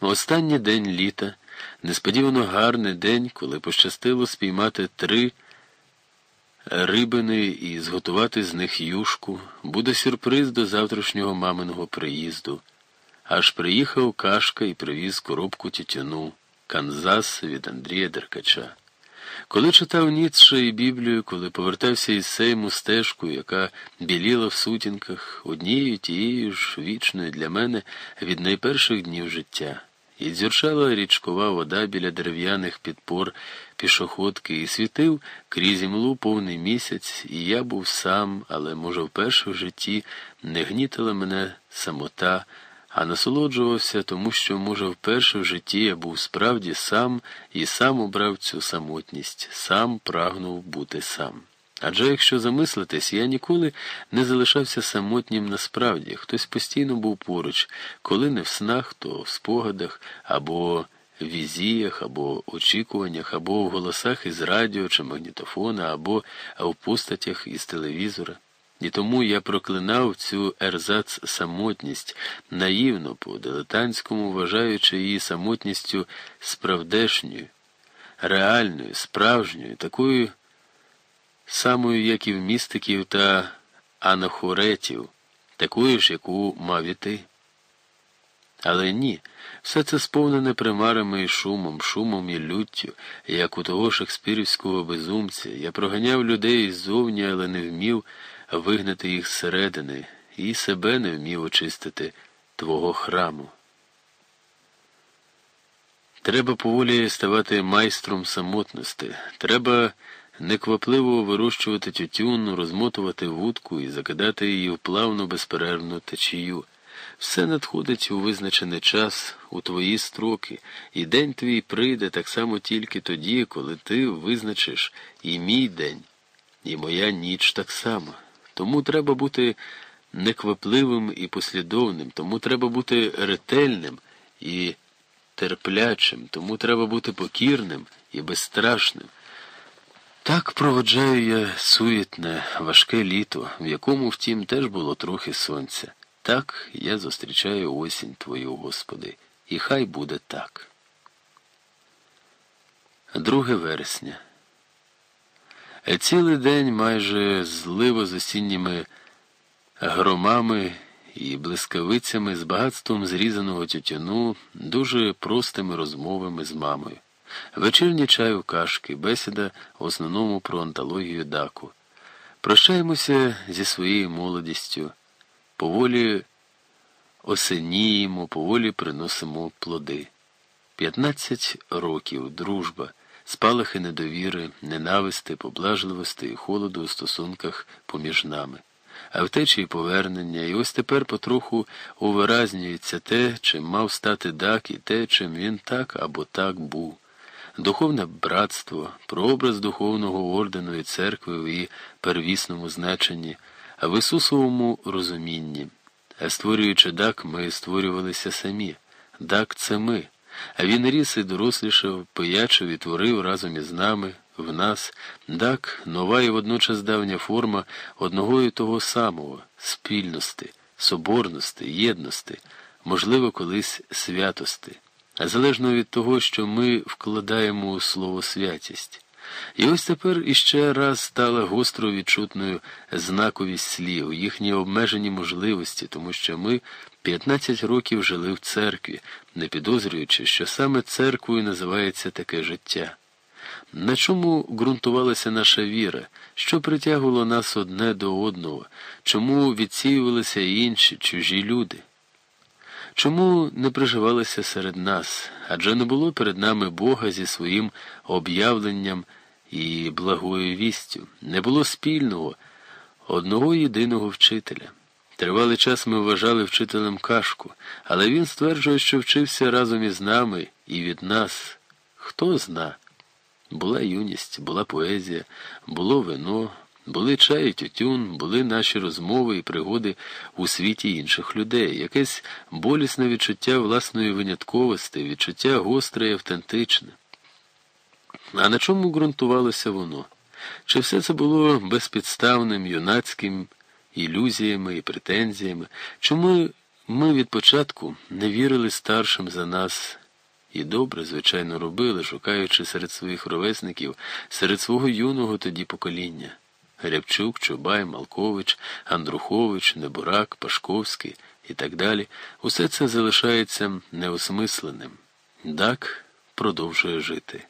Останній день літа, несподівано гарний день, коли пощастило спіймати три рибини і зготувати з них юшку, буде сюрприз до завтрашнього маминого приїзду. Аж приїхав Кашка і привіз коробку тютюну, Канзас від Андрія Деркача. Коли читав Ніцше і Біблію, коли повертався із сейму стежкою, яка біліла в сутінках, однією тією ж вічною для мене від найперших днів життя. І дзюрчала річкова вода біля дерев'яних підпор пішоходки, і світив крізь імлу повний місяць, і я був сам, але, може, вперше в житті не гнітила мене самота, а насолоджувався, тому що, може, вперше в житті я був справді сам і сам обрав цю самотність, сам прагнув бути сам. Адже якщо замислитись, я ніколи не залишався самотнім насправді, хтось постійно був поруч, коли не в снах, то в спогадах, або візіях, або очікуваннях, або в голосах із радіо чи магнітофона, або в постатях із телевізора. І тому я проклинав цю ерзац самотність, наївно, по дилетантському вважаючи її самотністю справдешньою, реальною, справжньою, такою самою, як і в містиків та анахоретів, такою ж, яку мав і ти. Але ні, все це сповнене примарами і шумом, шумом і люттю, як у того шекспірівського безумця. Я проганяв людей ззовні, але не вмів вигнати їх зсередини, і себе не вмів очистити твого храму. Треба поволі ставати майстром самотності. Треба неквапливо вирощувати тютюн, розмотувати вудку і закидати її в плавну безперервну течію. Все надходить у визначений час, у твої строки, і день твій прийде так само тільки тоді, коли ти визначиш і мій день, і моя ніч так само. Тому треба бути неквапливим і послідовним, тому треба бути ретельним і терплячим, тому треба бути покірним і безстрашним. Так проводжаю я суетне, важке літо, в якому, втім, теж було трохи сонця. Так я зустрічаю осінь Твою, Господи, і хай буде так. 2 вересня. Цілий день майже зливо з осінніми громами і блискавицями з багатством зрізаного тютюну, дуже простими розмовами з мамою. Вечірній чай у кашки, бесіда в основному про антологію даку. Прощаємося зі своєю молодістю, поволі осеніємо, поволі приносимо плоди. П'ятнадцять років, дружба, спалахи недовіри, ненависти, поблажливості і холоду у стосунках поміж нами. А втечі й повернення, і ось тепер потроху увиразнюється те, чим мав стати дак, і те, чим він так або так був духовне братство, прообраз духовного ордену і церкви в її первісному значенні, а в Ісусовому розумінні. Створюючи дак, ми створювалися самі. Дак це ми. А він ріс і дорослішав, пиячив і творив разом із нами, в нас, дак, нова і водночас давня форма одного і того самого спільності, соборності, єдності, можливо, колись святости залежно від того, що ми вкладаємо у слово святість. І ось тепер іще раз стала гостро відчутною знаковість слів, їхні обмежені можливості, тому що ми 15 років жили в церкві, не підозрюючи, що саме церквою називається таке життя. На чому ґрунтувалася наша віра, що притягувало нас одне до одного, чому відсіювалися інші чужі люди? Чому не приживалися серед нас? Адже не було перед нами Бога зі своїм об'явленням і благою вістю, не було спільного, одного єдиного вчителя. Тривалий час ми вважали вчителем кашку, але він стверджує, що вчився разом із нами і від нас. Хто зна? Була юність, була поезія, було вино. Були чай і тютюн, були наші розмови і пригоди у світі інших людей, якесь болісне відчуття власної винятковості, відчуття гостре і автентичне. А на чому ґрунтувалося воно? Чи все це було безпідставним, юнацьким ілюзіями і претензіями? Чому Ми від початку не вірили старшим за нас і добре, звичайно, робили, шукаючи серед своїх ровесників, серед свого юного тоді покоління. Рябчук, Чубай, Малкович, Андрухович, Небурак, Пашковський і так далі, усе це залишається неосмисленим. Дак продовжує жити.